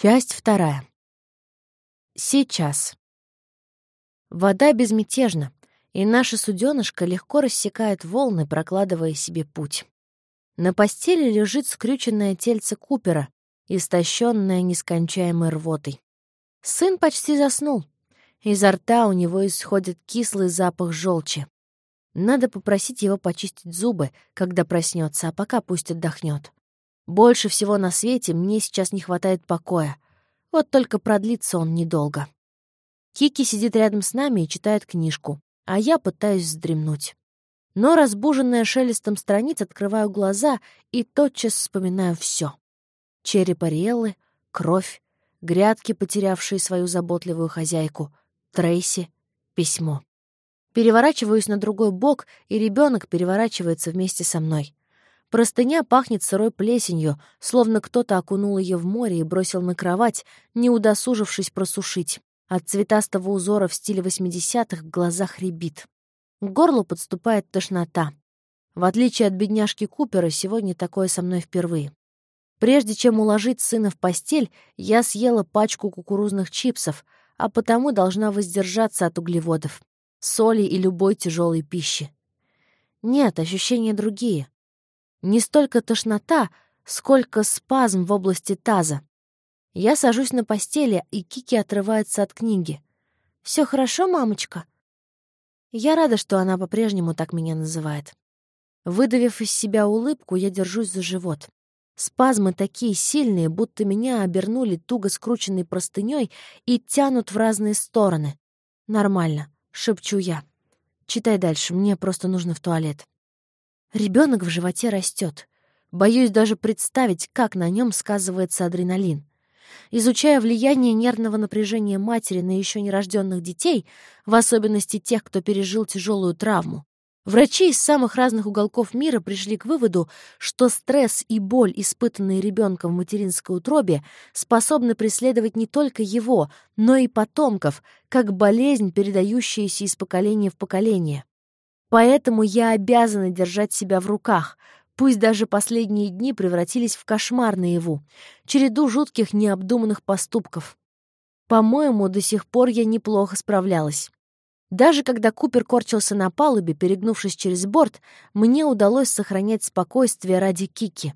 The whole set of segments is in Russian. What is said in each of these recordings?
Часть вторая. Сейчас. Вода безмятежна, и наша суденышко легко рассекает волны, прокладывая себе путь. На постели лежит скрюченное тельце Купера, истощенное нескончаемой рвотой. Сын почти заснул. Изо рта у него исходит кислый запах желчи. Надо попросить его почистить зубы, когда проснется, а пока пусть отдохнет. Больше всего на свете мне сейчас не хватает покоя. Вот только продлится он недолго. Кики сидит рядом с нами и читает книжку, а я пытаюсь вздремнуть. Но, разбуженная шелестом страниц, открываю глаза и тотчас вспоминаю все: Череп Ариэллы, кровь, грядки, потерявшие свою заботливую хозяйку, Трейси, письмо. Переворачиваюсь на другой бок, и ребенок переворачивается вместе со мной. Простыня пахнет сырой плесенью, словно кто-то окунул ее в море и бросил на кровать, не удосужившись просушить. От цветастого узора в стиле 80-х в глазах рябит. К горлу подступает тошнота. В отличие от бедняжки Купера, сегодня такое со мной впервые. Прежде чем уложить сына в постель, я съела пачку кукурузных чипсов, а потому должна воздержаться от углеводов, соли и любой тяжелой пищи. Нет, ощущения другие. Не столько тошнота, сколько спазм в области таза. Я сажусь на постели, и Кики отрывается от книги. Все хорошо, мамочка?» Я рада, что она по-прежнему так меня называет. Выдавив из себя улыбку, я держусь за живот. Спазмы такие сильные, будто меня обернули туго скрученной простыней и тянут в разные стороны. «Нормально», — шепчу я. «Читай дальше, мне просто нужно в туалет». Ребенок в животе растет. Боюсь даже представить, как на нем сказывается адреналин. Изучая влияние нервного напряжения матери на еще нерожденных детей, в особенности тех, кто пережил тяжелую травму, врачи из самых разных уголков мира пришли к выводу, что стресс и боль, испытанные ребенком в материнской утробе, способны преследовать не только его, но и потомков, как болезнь, передающаяся из поколения в поколение. Поэтому я обязана держать себя в руках, пусть даже последние дни превратились в кошмар наяву, череду жутких необдуманных поступков. По-моему, до сих пор я неплохо справлялась. Даже когда Купер корчился на палубе, перегнувшись через борт, мне удалось сохранять спокойствие ради Кики.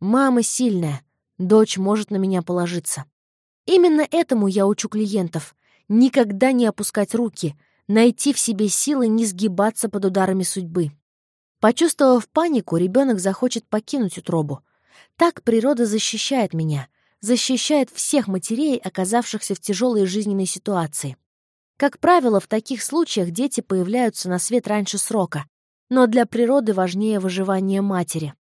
Мама сильная, дочь может на меня положиться. Именно этому я учу клиентов. Никогда не опускать руки — найти в себе силы не сгибаться под ударами судьбы. Почувствовав панику, ребенок захочет покинуть утробу. Так природа защищает меня, защищает всех матерей, оказавшихся в тяжелой жизненной ситуации. Как правило, в таких случаях дети появляются на свет раньше срока, но для природы важнее выживание матери.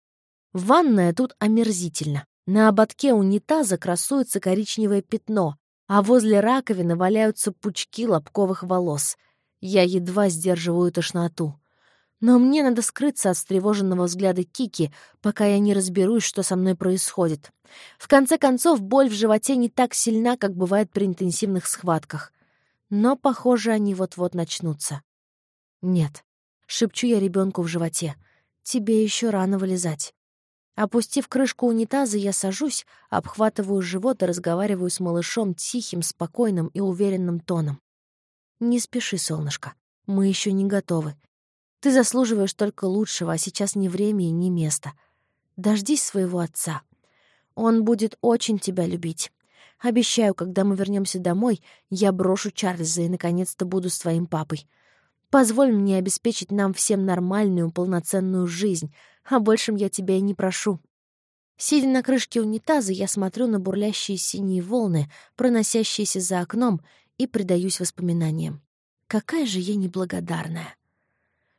Ванная тут омерзительно. На ободке унитаза красуется коричневое пятно, а возле раковины валяются пучки лобковых волос — я едва сдерживаю тошноту. Но мне надо скрыться от встревоженного взгляда Кики, пока я не разберусь, что со мной происходит. В конце концов, боль в животе не так сильна, как бывает при интенсивных схватках. Но, похоже, они вот-вот начнутся. «Нет», — шепчу я ребенку в животе, — «тебе еще рано вылезать». Опустив крышку унитаза, я сажусь, обхватываю живот и разговариваю с малышом тихим, спокойным и уверенным тоном. «Не спеши, солнышко. Мы еще не готовы. Ты заслуживаешь только лучшего, а сейчас не время и не место. Дождись своего отца. Он будет очень тебя любить. Обещаю, когда мы вернемся домой, я брошу Чарльза и, наконец-то, буду с твоим папой. Позволь мне обеспечить нам всем нормальную, полноценную жизнь, а большем я тебя и не прошу». Сидя на крышке унитаза, я смотрю на бурлящие синие волны, проносящиеся за окном, и предаюсь воспоминаниям. Какая же я неблагодарная.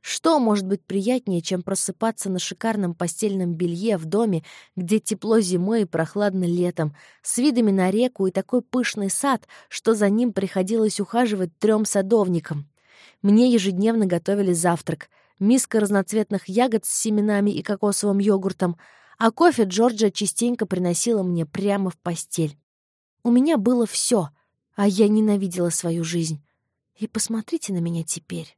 Что может быть приятнее, чем просыпаться на шикарном постельном белье в доме, где тепло зимой и прохладно летом, с видами на реку и такой пышный сад, что за ним приходилось ухаживать трем садовникам? Мне ежедневно готовили завтрак. Миска разноцветных ягод с семенами и кокосовым йогуртом, а кофе Джорджа частенько приносила мне прямо в постель. У меня было все — а я ненавидела свою жизнь. И посмотрите на меня теперь.